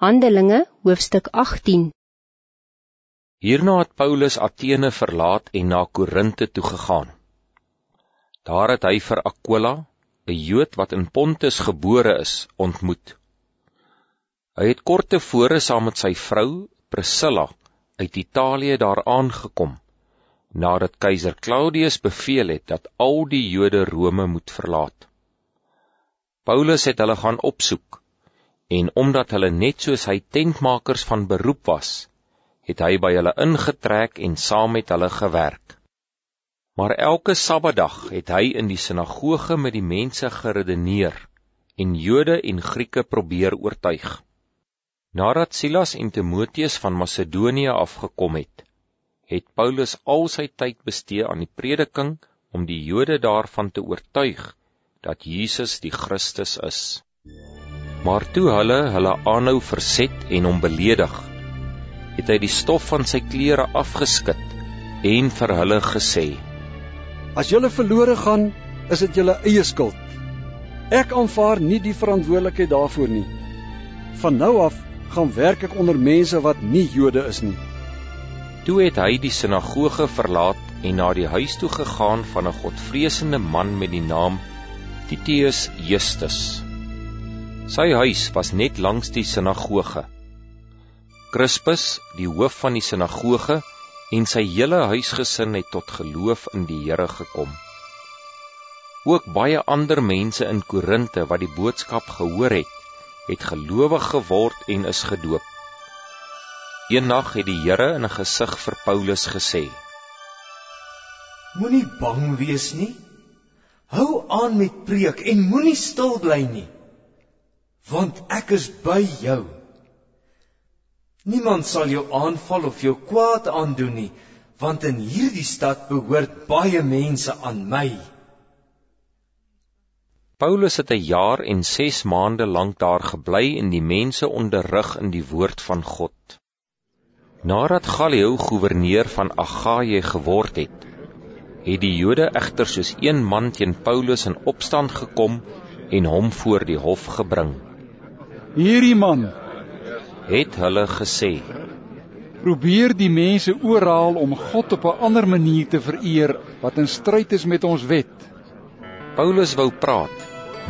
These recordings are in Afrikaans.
Handelinge hoofstuk 18 Hierna het Paulus Athene verlaat en na Korinte toe gegaan. Daar het hy vir Aquila, 'n Jood wat in Pontus gebore is, ontmoet. Hy het kort tevore saam met sy vrou Priscilla uit Italië daar aangekom nadat keiser Claudius beveel het dat al die Jode Rome moet verlaat. Paulus het hulle gaan opsoek en omdat hulle net soos hy tentmakers van beroep was, het hy by hulle ingetrek en saam met hulle gewerk. Maar elke Sabbatdag het hy in die sinagoge met die mense geredeneer en Jode en Grieke probeer oortuig. Nadat Silas en Timoteus van Macedonië afgekom het, het Paulus al sy tyd bestee aan die prediking om die Jode daarvan te oortuig dat Jesus die Christus is. Maar toe hulle hulle aanhou verset en hom beledig, het hy die stof van sy klere afgeskit en vir hulle gesê: As julle verlore gaan, is dit julle eie skuld. Ek aanvaar nie die verantwoordelikheid daarvoor nie. Van nou af gaan werk ek onder mense wat nie Jode is nie. Toe het hy die sinagoge verlaat en na die huis toe gegaan van 'n godvreesende man met die naam Titius Justus. Sy huis was net langs die sinagoge. Crispus, die hoof van die sinagoge, en sy hele huisgesin het tot geloof in die Here gekom. Ook baie ander mense in Korinte wat die boodskap gehoor het, het gelowig geword en is gedoop. Eendag het die Here in 'n gesig vir Paulus gesê: Moenie bang wees nie. Hou aan met preek en moenie stil bly nie want ek is by jou. Niemand sal jou aanval of jou kwaad aandoen nie, want in hierdie stad behoort baie mense aan my. Paulus het 'n jaar en 6 maande lank daar gebly en die mense onderrig in die woord van God. Nadat Gallio goewerneur van Agaia geword het, het die Jode egter soos een man teen Paulus in opstand gekom en hom voor die hof gebring. Hierdie man het hulle gesê probeer die mense oorhaal om God op 'n ander manier te vereer wat in stryd is met ons wet. Paulus wou praat,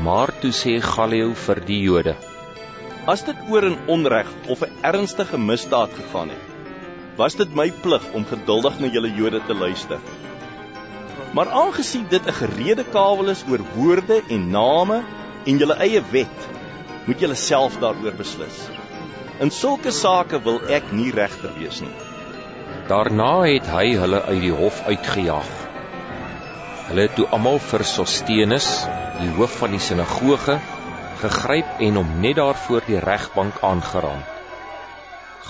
maar toe sê Gallio vir die Jode: As dit oor 'n onreg of 'n ernstige misdaad gegaan het, was dit my plig om geduldig na julle Jode te luister. Maar aangesien dit 'n gerede kawel is oor woorde en name en julle eie wet, moet julle self daaroor beslis. In sulke sake wil ek nie regter wees nie. Daarna het hy hulle uit die hof uitgejaag. Hulle het toe almal vir Sostenus, die hoof van die sinagoge, gegryp en hom net daar voor die regbank aangeraak.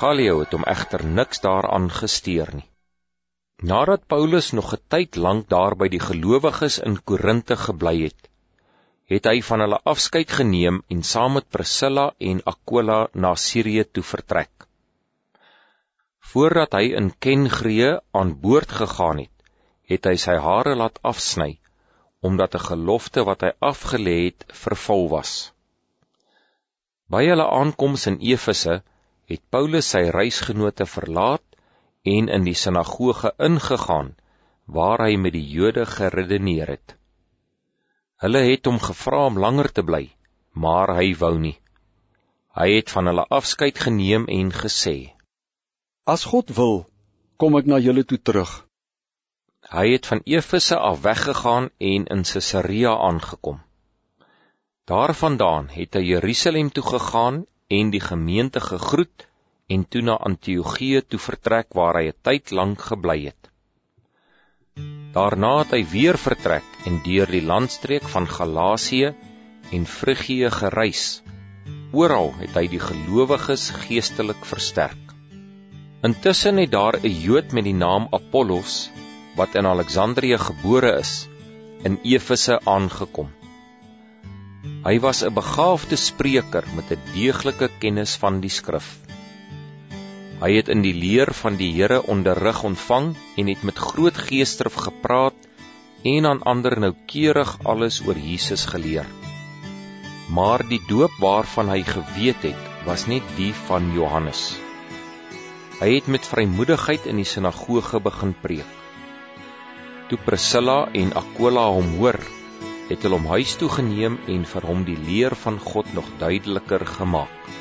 Gallio het hom egter niks daaraan gesteer nie. Nadat Paulus nog 'n tyd lank daar by die gelowiges in Korinte gebly het, het hy van hulle afskeid geneem en saam met Priscilla en Aquila na Sirië toe vertrek. Voordat hy in Kengree aan boord gegaan het, het hy sy hare laat afsny omdat 'n gelofte wat hy afgelê het vervul was. By hulle aankoms in Efese het Paulus sy reisgenote verlaat en in die sinagoge ingegaan waar hy met die Jode geredeneer het. Hulle het hom gevra om langer te bly, maar hy wou nie. Hy het van hulle afskeid geneem en gesê: As God wil, kom ek na julle toe terug. Hy het van Efese af weggegaan en in Caesarea aangekom. Daarvandaan het hy Jerusalem toe gegaan en die gemeente gegroet en toe na Antiochië toe vertrek waar hy 'n tyd lank gebly het. Daarna het hy weer vertrek en deur die landstreek van Galasië en Frigië gereis. Oral het hy die gelowiges geestelik versterk. Intussen het daar 'n Jood met die naam Apollos wat in Alexandrië gebore is, in Efese aangekom. Hy was 'n begaafde spreker met 'n deeglike kennis van die skrif. Hy het in die leer van die Here onderrig ontvang en het met groot geesdrif gepraat en aan ander noukeurig alles oor Jesus geleer. Maar die doop waarvan hy geweet het was net die van Johannes. Hy het met vrymoedigheid in die sinagoge begin preek. Toe Priscilla en Aquila hom hoor, het hulle hom huis toe geneem en vir hom die leer van God nog duideliker gemaak.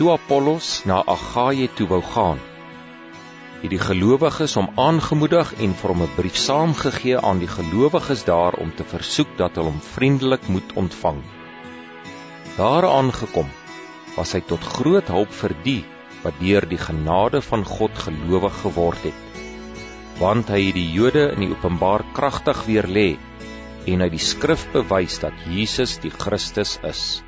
Toe Apollos na Agaia toe wou gaan, het die gelowiges hom aangemoedig en vir hom 'n brief saamgegee aan die gelowiges daar om te versoek dat hulle hom vriendelik moet ontvang. Daar aangekom, was hy tot groot hulp vir die wat deur die genade van God gelowig geword het. Want hy het die Jode in die openbaar kragtig weer lê en uit die skrif bewys dat Jesus die Christus is.